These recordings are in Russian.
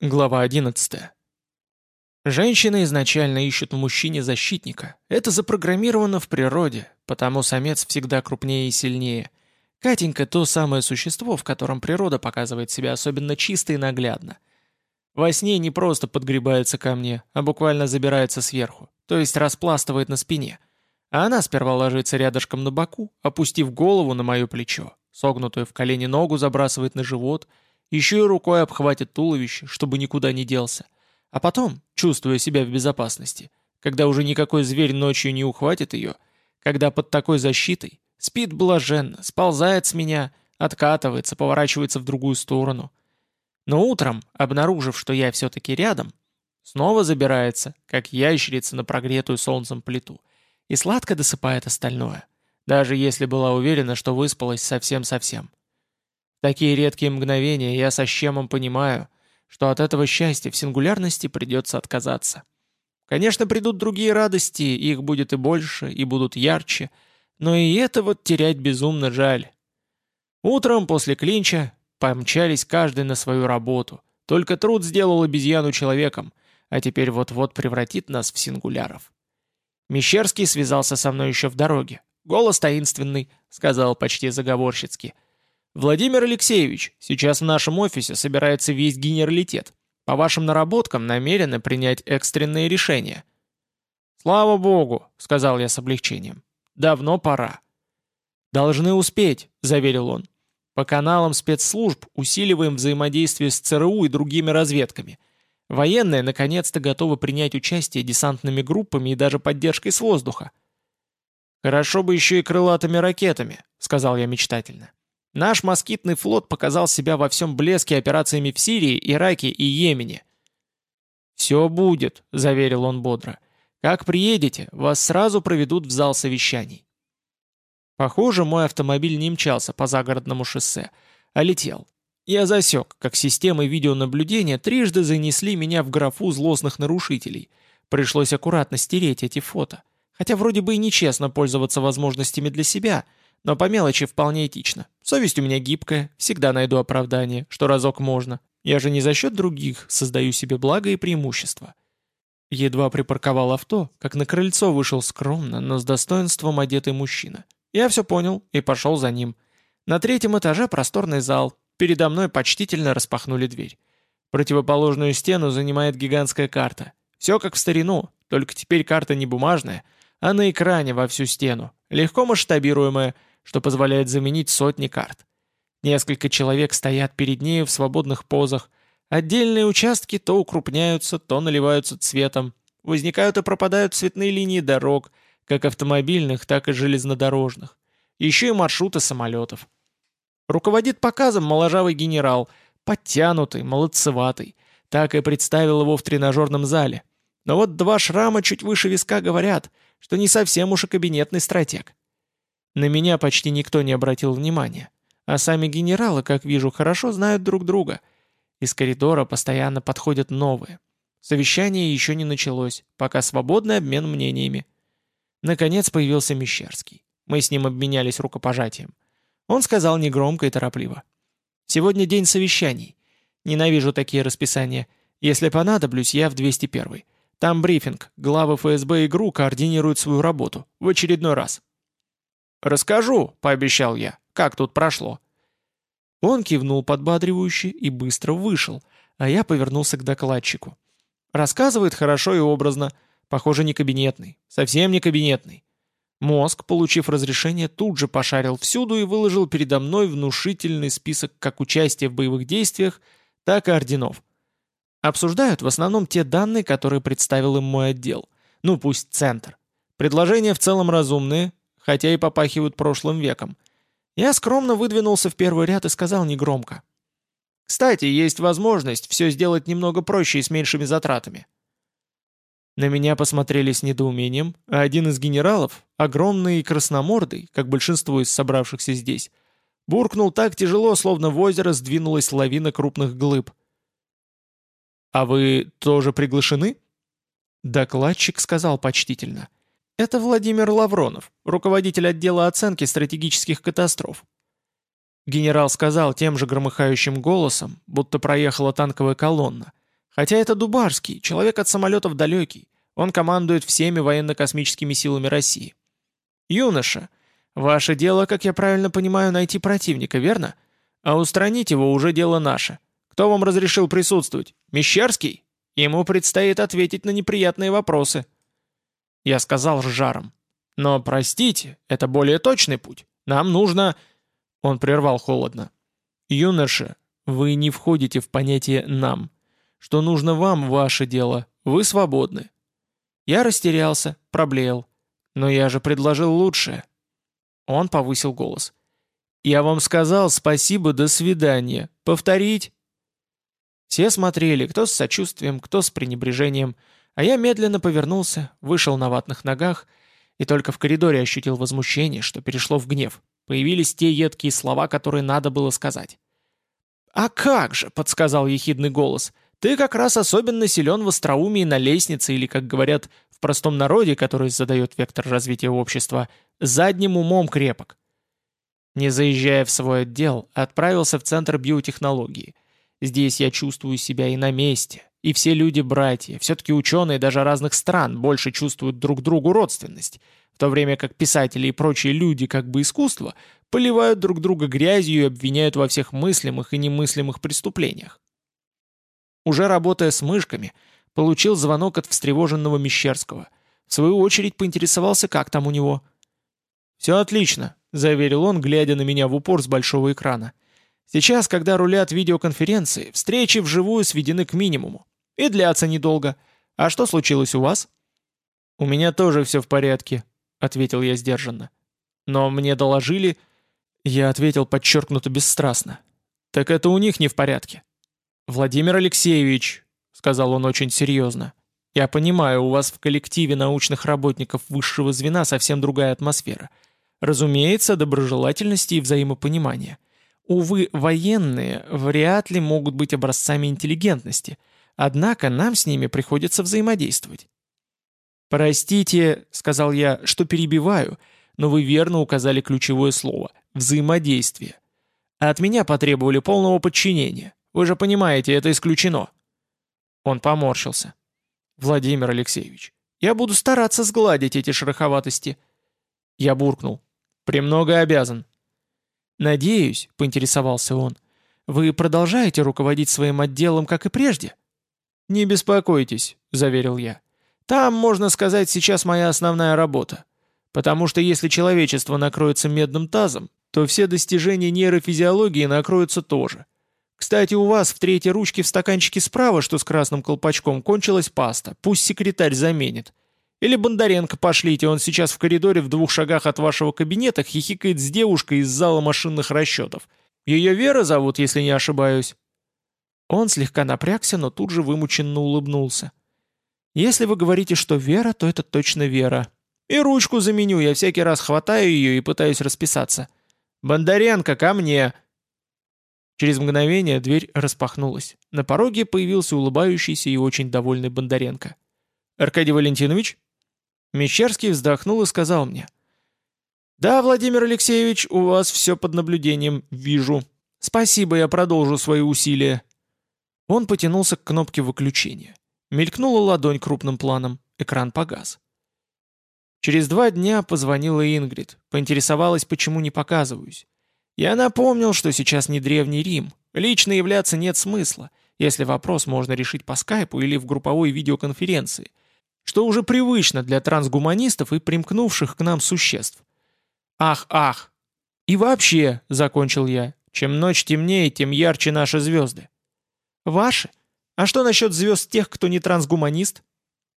Глава 11. Женщины изначально ищут в мужчине защитника. Это запрограммировано в природе, потому самец всегда крупнее и сильнее. Катенька – то самое существо, в котором природа показывает себя особенно чисто и наглядно. Во сне не просто подгребается ко мне, а буквально забирается сверху, то есть распластывает на спине. А она сперва ложится рядышком на боку, опустив голову на мое плечо, согнутую в колени ногу забрасывает на живот – еще и рукой обхватит туловище, чтобы никуда не делся. А потом, чувствуя себя в безопасности, когда уже никакой зверь ночью не ухватит ее, когда под такой защитой, спит блаженно, сползает с меня, откатывается, поворачивается в другую сторону. Но утром, обнаружив, что я все-таки рядом, снова забирается, как ящерица на прогретую солнцем плиту, и сладко досыпает остальное, даже если была уверена, что выспалась совсем-совсем такие редкие мгновения я со щемом понимаю, что от этого счастья в сингулярности придется отказаться. Конечно, придут другие радости, их будет и больше, и будут ярче, но и это вот терять безумно жаль. Утром после клинча помчались каждый на свою работу. Только труд сделал обезьяну человеком, а теперь вот-вот превратит нас в сингуляров. Мещерский связался со мной еще в дороге. Голос таинственный, сказал почти заговорщицки — «Владимир Алексеевич, сейчас в нашем офисе собирается весь генералитет. По вашим наработкам намерены принять экстренные решения». «Слава богу», — сказал я с облегчением. «Давно пора». «Должны успеть», — заверил он. «По каналам спецслужб усиливаем взаимодействие с ЦРУ и другими разведками. Военные наконец-то готовы принять участие десантными группами и даже поддержкой с воздуха». «Хорошо бы еще и крылатыми ракетами», — сказал я мечтательно. Наш москитный флот показал себя во всем блеске операциями в Сирии, Ираке и Йемене. «Все будет», — заверил он бодро. «Как приедете, вас сразу проведут в зал совещаний». Похоже, мой автомобиль не мчался по загородному шоссе, а летел. Я засек, как системы видеонаблюдения трижды занесли меня в графу злостных нарушителей. Пришлось аккуратно стереть эти фото. Хотя вроде бы и нечестно пользоваться возможностями для себя — но по мелочи вполне этично. Совесть у меня гибкая, всегда найду оправдание, что разок можно. Я же не за счет других создаю себе благо и преимущества. Едва припарковал авто, как на крыльцо вышел скромно, но с достоинством одетый мужчина. Я все понял и пошел за ним. На третьем этаже просторный зал. Передо мной почтительно распахнули дверь. Противоположную стену занимает гигантская карта. Все как в старину, только теперь карта не бумажная, а на экране во всю стену, легко масштабируемая, что позволяет заменить сотни карт. Несколько человек стоят перед нею в свободных позах. Отдельные участки то укрупняются, то наливаются цветом. Возникают и пропадают цветные линии дорог, как автомобильных, так и железнодорожных. Еще и маршруты самолетов. Руководит показом моложавый генерал, подтянутый, молодцеватый. Так и представил его в тренажерном зале. Но вот два шрама чуть выше виска говорят, что не совсем уж и кабинетный стратег. На меня почти никто не обратил внимания. А сами генералы, как вижу, хорошо знают друг друга. Из коридора постоянно подходят новые. Совещание еще не началось, пока свободный обмен мнениями. Наконец появился Мещерский. Мы с ним обменялись рукопожатием. Он сказал негромко и торопливо. «Сегодня день совещаний. Ненавижу такие расписания. Если понадоблюсь, я в 201 Там брифинг. Главы ФСБ и ГРУ координируют свою работу. В очередной раз». «Расскажу», — пообещал я, — «как тут прошло». Он кивнул подбадривающе и быстро вышел, а я повернулся к докладчику. Рассказывает хорошо и образно, похоже, не кабинетный, совсем не кабинетный. Мозг, получив разрешение, тут же пошарил всюду и выложил передо мной внушительный список как участия в боевых действиях, так и орденов. Обсуждают в основном те данные, которые представил им мой отдел. Ну, пусть центр. Предложения в целом разумные, хотя и попахивают прошлым веком. Я скромно выдвинулся в первый ряд и сказал негромко. «Кстати, есть возможность все сделать немного проще и с меньшими затратами». На меня посмотрели с недоумением, а один из генералов, огромный и красномордый, как большинство из собравшихся здесь, буркнул так тяжело, словно в озеро сдвинулась лавина крупных глыб. «А вы тоже приглашены?» Докладчик сказал почтительно. Это Владимир Лавронов, руководитель отдела оценки стратегических катастроф. Генерал сказал тем же громыхающим голосом, будто проехала танковая колонна. Хотя это Дубарский, человек от самолетов далекий. Он командует всеми военно-космическими силами России. Юноша, ваше дело, как я правильно понимаю, найти противника, верно? А устранить его уже дело наше. Кто вам разрешил присутствовать? Мещерский? Ему предстоит ответить на неприятные вопросы. Я сказал с жаром. Но, простите, это более точный путь. Нам нужно... Он прервал холодно. Юноша, вы не входите в понятие «нам». Что нужно вам, ваше дело. Вы свободны. Я растерялся, проблеял. Но я же предложил лучшее. Он повысил голос. «Я вам сказал спасибо, до свидания. Повторить?» Все смотрели, кто с сочувствием, кто с пренебрежением, а я медленно повернулся, вышел на ватных ногах и только в коридоре ощутил возмущение, что перешло в гнев. Появились те едкие слова, которые надо было сказать. «А как же!» — подсказал ехидный голос — ты как раз особенно силен в остроумии на лестнице или, как говорят в простом народе, который задает вектор развития общества, задним умом крепок. Не заезжая в свой отдел, отправился в Центр биотехнологии. Здесь я чувствую себя и на месте, и все люди братья, все-таки ученые даже разных стран больше чувствуют друг другу родственность, в то время как писатели и прочие люди как бы искусства поливают друг друга грязью и обвиняют во всех мыслимых и немыслимых преступлениях. Уже работая с мышками, получил звонок от встревоженного Мещерского. В свою очередь поинтересовался, как там у него. «Все отлично», — заверил он, глядя на меня в упор с большого экрана. «Сейчас, когда рулят видеоконференции, встречи вживую сведены к минимуму. И длятся недолго. А что случилось у вас?» «У меня тоже все в порядке», — ответил я сдержанно. «Но мне доложили...» Я ответил подчеркнуто бесстрастно. «Так это у них не в порядке. «Владимир Алексеевич», — сказал он очень серьезно, — «я понимаю, у вас в коллективе научных работников высшего звена совсем другая атмосфера. Разумеется, доброжелательности и взаимопонимания. Увы, военные вряд ли могут быть образцами интеллигентности, однако нам с ними приходится взаимодействовать». «Простите», — сказал я, — «что перебиваю, но вы верно указали ключевое слово — взаимодействие. А от меня потребовали полного подчинения. Вы же понимаете, это исключено». Он поморщился. «Владимир Алексеевич, я буду стараться сгладить эти шероховатости». Я буркнул. «Премного обязан». «Надеюсь», — поинтересовался он, — «вы продолжаете руководить своим отделом, как и прежде?» «Не беспокойтесь», — заверил я. «Там, можно сказать, сейчас моя основная работа. Потому что если человечество накроется медным тазом, то все достижения нейрофизиологии накроются тоже. Кстати, у вас в третьей ручке в стаканчике справа, что с красным колпачком, кончилась паста. Пусть секретарь заменит. Или Бондаренко пошлите, он сейчас в коридоре в двух шагах от вашего кабинета хихикает с девушкой из зала машинных расчетов. Ее Вера зовут, если не ошибаюсь». Он слегка напрягся, но тут же вымученно улыбнулся. «Если вы говорите, что Вера, то это точно Вера. И ручку заменю, я всякий раз хватаю ее и пытаюсь расписаться. Бондаренко, ко мне!» Через мгновение дверь распахнулась. На пороге появился улыбающийся и очень довольный Бондаренко. «Аркадий Валентинович?» Мещерский вздохнул и сказал мне. «Да, Владимир Алексеевич, у вас все под наблюдением, вижу. Спасибо, я продолжу свои усилия». Он потянулся к кнопке выключения. Мелькнула ладонь крупным планом, экран погас. Через два дня позвонила Ингрид, поинтересовалась, почему не показываюсь. Я напомнил, что сейчас не Древний Рим. Лично являться нет смысла, если вопрос можно решить по скайпу или в групповой видеоконференции, что уже привычно для трансгуманистов и примкнувших к нам существ. Ах, ах! И вообще, закончил я, чем ночь темнее, тем ярче наши звезды. Ваши? А что насчет звезд тех, кто не трансгуманист?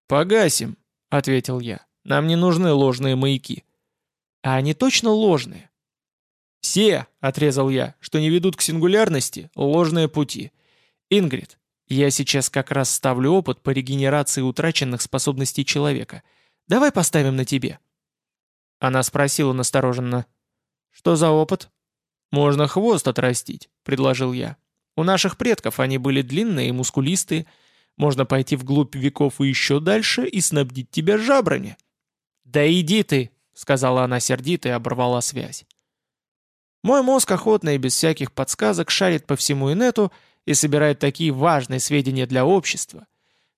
Погасим, ответил я. Нам не нужны ложные маяки. А они точно ложные? «Все», — отрезал я, — «что не ведут к сингулярности, ложные пути. Ингрид, я сейчас как раз ставлю опыт по регенерации утраченных способностей человека. Давай поставим на тебе». Она спросила настороженно. «Что за опыт?» «Можно хвост отрастить», — предложил я. «У наших предков они были длинные и мускулистые. Можно пойти вглубь веков и еще дальше и снабдить тебя жабрами». «Да иди ты», — сказала она сердито и оборвала связь. Мой мозг охотно и без всяких подсказок шарит по всему инету и собирает такие важные сведения для общества,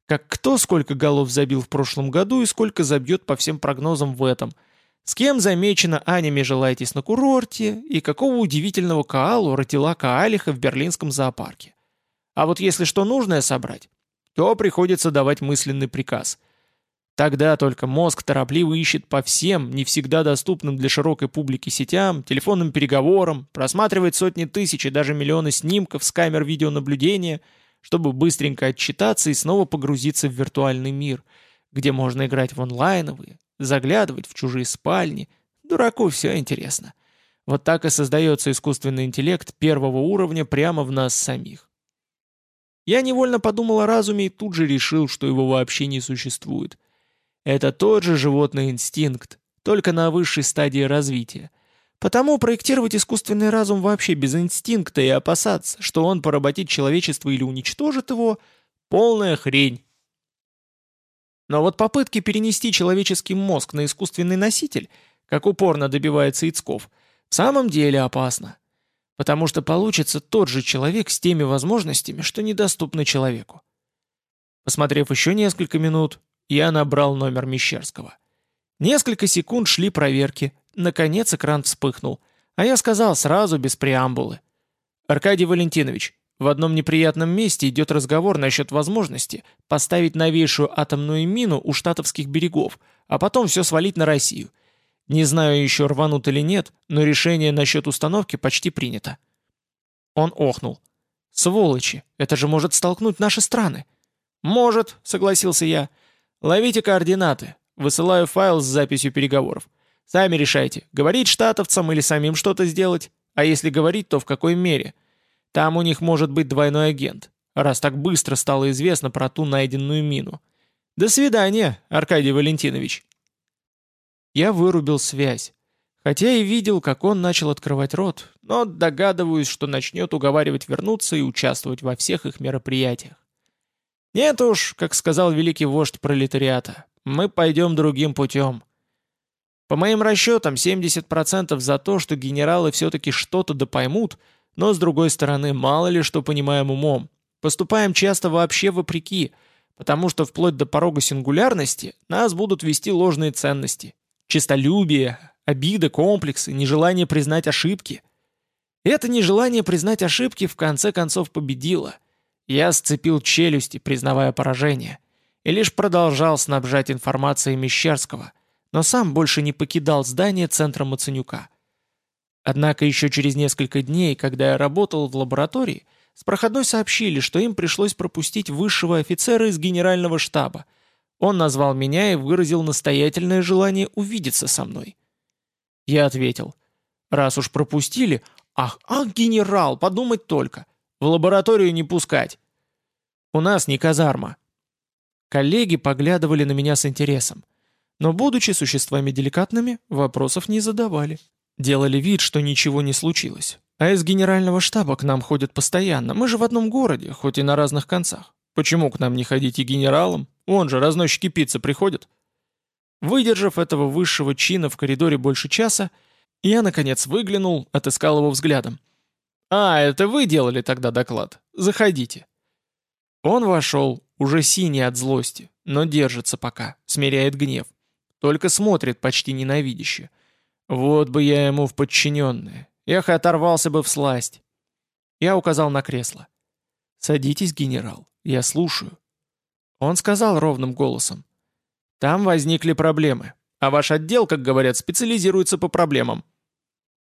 как кто сколько голов забил в прошлом году и сколько забьет по всем прогнозам в этом, с кем замечено Аня Межелайтис на курорте и какого удивительного Каалу родила Каалиха в берлинском зоопарке. А вот если что нужное собрать, то приходится давать мысленный приказ – Тогда только мозг торопливо ищет по всем, не всегда доступным для широкой публики сетям, телефонным переговорам, просматривает сотни тысяч и даже миллионы снимков с камер видеонаблюдения, чтобы быстренько отчитаться и снова погрузиться в виртуальный мир, где можно играть в онлайновые, заглядывать в чужие спальни. Дураку все интересно. Вот так и создается искусственный интеллект первого уровня прямо в нас самих. Я невольно подумал о разуме и тут же решил, что его вообще не существует. Это тот же животный инстинкт, только на высшей стадии развития. Потому проектировать искусственный разум вообще без инстинкта и опасаться, что он поработит человечество или уничтожит его – полная хрень. Но вот попытки перенести человеческий мозг на искусственный носитель, как упорно добивается Ицков, в самом деле опасно. Потому что получится тот же человек с теми возможностями, что недоступны человеку. Посмотрев еще несколько минут, я набрал номер Мещерского. Несколько секунд шли проверки. Наконец экран вспыхнул. А я сказал сразу, без преамбулы. «Аркадий Валентинович, в одном неприятном месте идет разговор насчет возможности поставить новейшую атомную мину у штатовских берегов, а потом все свалить на Россию. Не знаю еще рванут или нет, но решение насчет установки почти принято». Он охнул. «Сволочи, это же может столкнуть наши страны». «Может», — согласился я, — Ловите координаты. Высылаю файл с записью переговоров. Сами решайте, говорить штатовцам или самим что-то сделать. А если говорить, то в какой мере? Там у них может быть двойной агент, раз так быстро стало известно про ту найденную мину. До свидания, Аркадий Валентинович. Я вырубил связь. Хотя и видел, как он начал открывать рот, но догадываюсь, что начнет уговаривать вернуться и участвовать во всех их мероприятиях. Нет уж, как сказал великий вождь пролетариата, мы пойдем другим путем. По моим расчетам, 70% за то, что генералы все-таки что-то допоймут, но с другой стороны, мало ли что понимаем умом. Поступаем часто вообще вопреки, потому что вплоть до порога сингулярности нас будут вести ложные ценности. Чистолюбие, обида, комплексы, нежелание признать ошибки. Это нежелание признать ошибки в конце концов победило. Я сцепил челюсти, признавая поражение, и лишь продолжал снабжать информацией Мещерского, но сам больше не покидал здание центра Маценюка. Однако еще через несколько дней, когда я работал в лаборатории, с проходной сообщили, что им пришлось пропустить высшего офицера из генерального штаба. Он назвал меня и выразил настоятельное желание увидеться со мной. Я ответил, раз уж пропустили, ах, ах, генерал, подумать только, в лабораторию не пускать. У нас не казарма. Коллеги поглядывали на меня с интересом. Но, будучи существами деликатными, вопросов не задавали. Делали вид, что ничего не случилось. А из генерального штаба к нам ходят постоянно. Мы же в одном городе, хоть и на разных концах. Почему к нам не ходить и генералам? Вон же, разносчики пиццы приходят. Выдержав этого высшего чина в коридоре больше часа, я, наконец, выглянул, отыскал его взглядом. «А, это вы делали тогда доклад? Заходите». Он вошел, уже синий от злости, но держится пока, смиряет гнев. Только смотрит почти ненавидяще. Вот бы я ему в подчиненные. Эх, оторвался бы в сласть. Я указал на кресло. «Садитесь, генерал, я слушаю». Он сказал ровным голосом. «Там возникли проблемы, а ваш отдел, как говорят, специализируется по проблемам.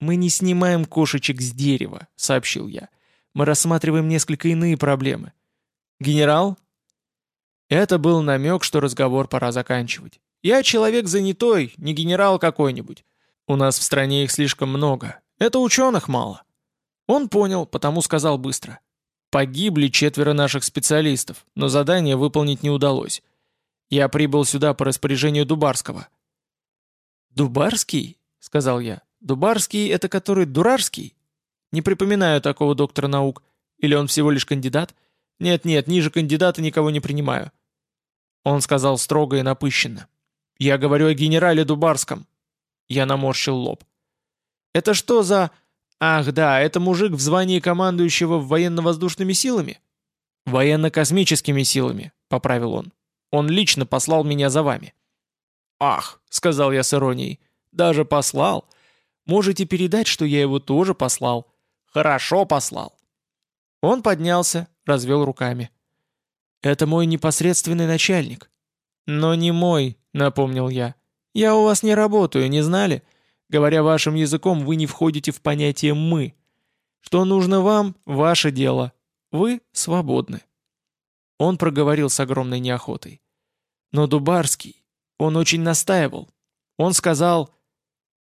«Мы не снимаем кошечек с дерева», — сообщил я. «Мы рассматриваем несколько иные проблемы». «Генерал?» Это был намек, что разговор пора заканчивать. «Я человек занятой, не генерал какой-нибудь. У нас в стране их слишком много. Это ученых мало». Он понял, потому сказал быстро. «Погибли четверо наших специалистов, но задание выполнить не удалось. Я прибыл сюда по распоряжению Дубарского». «Дубарский?» — сказал я. Дубарский — это который Дурарский? Не припоминаю такого доктора наук. Или он всего лишь кандидат? Нет-нет, ниже кандидата никого не принимаю. Он сказал строго и напыщенно. Я говорю о генерале Дубарском. Я наморщил лоб. Это что за... «Ах да, это мужик в звании командующего военно-воздушными силами?» «Военно-космическими силами», — поправил он. «Он лично послал меня за вами». «Ах», — сказал я с иронией, — «даже послал. Можете передать, что я его тоже послал. Хорошо послал». Он поднялся, развел руками. «Это мой непосредственный начальник». «Но не мой», — напомнил я. «Я у вас не работаю, не знали? Говоря вашим языком, вы не входите в понятие «мы». Что нужно вам — ваше дело. Вы свободны». Он проговорил с огромной неохотой. «Но Дубарский, он очень настаивал. Он сказал...»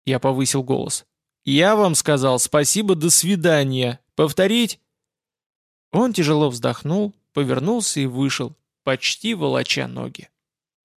Я повысил голос. «Я вам сказал спасибо, до свидания. Повторить?» Он тяжело вздохнул, повернулся и вышел, почти волоча ноги.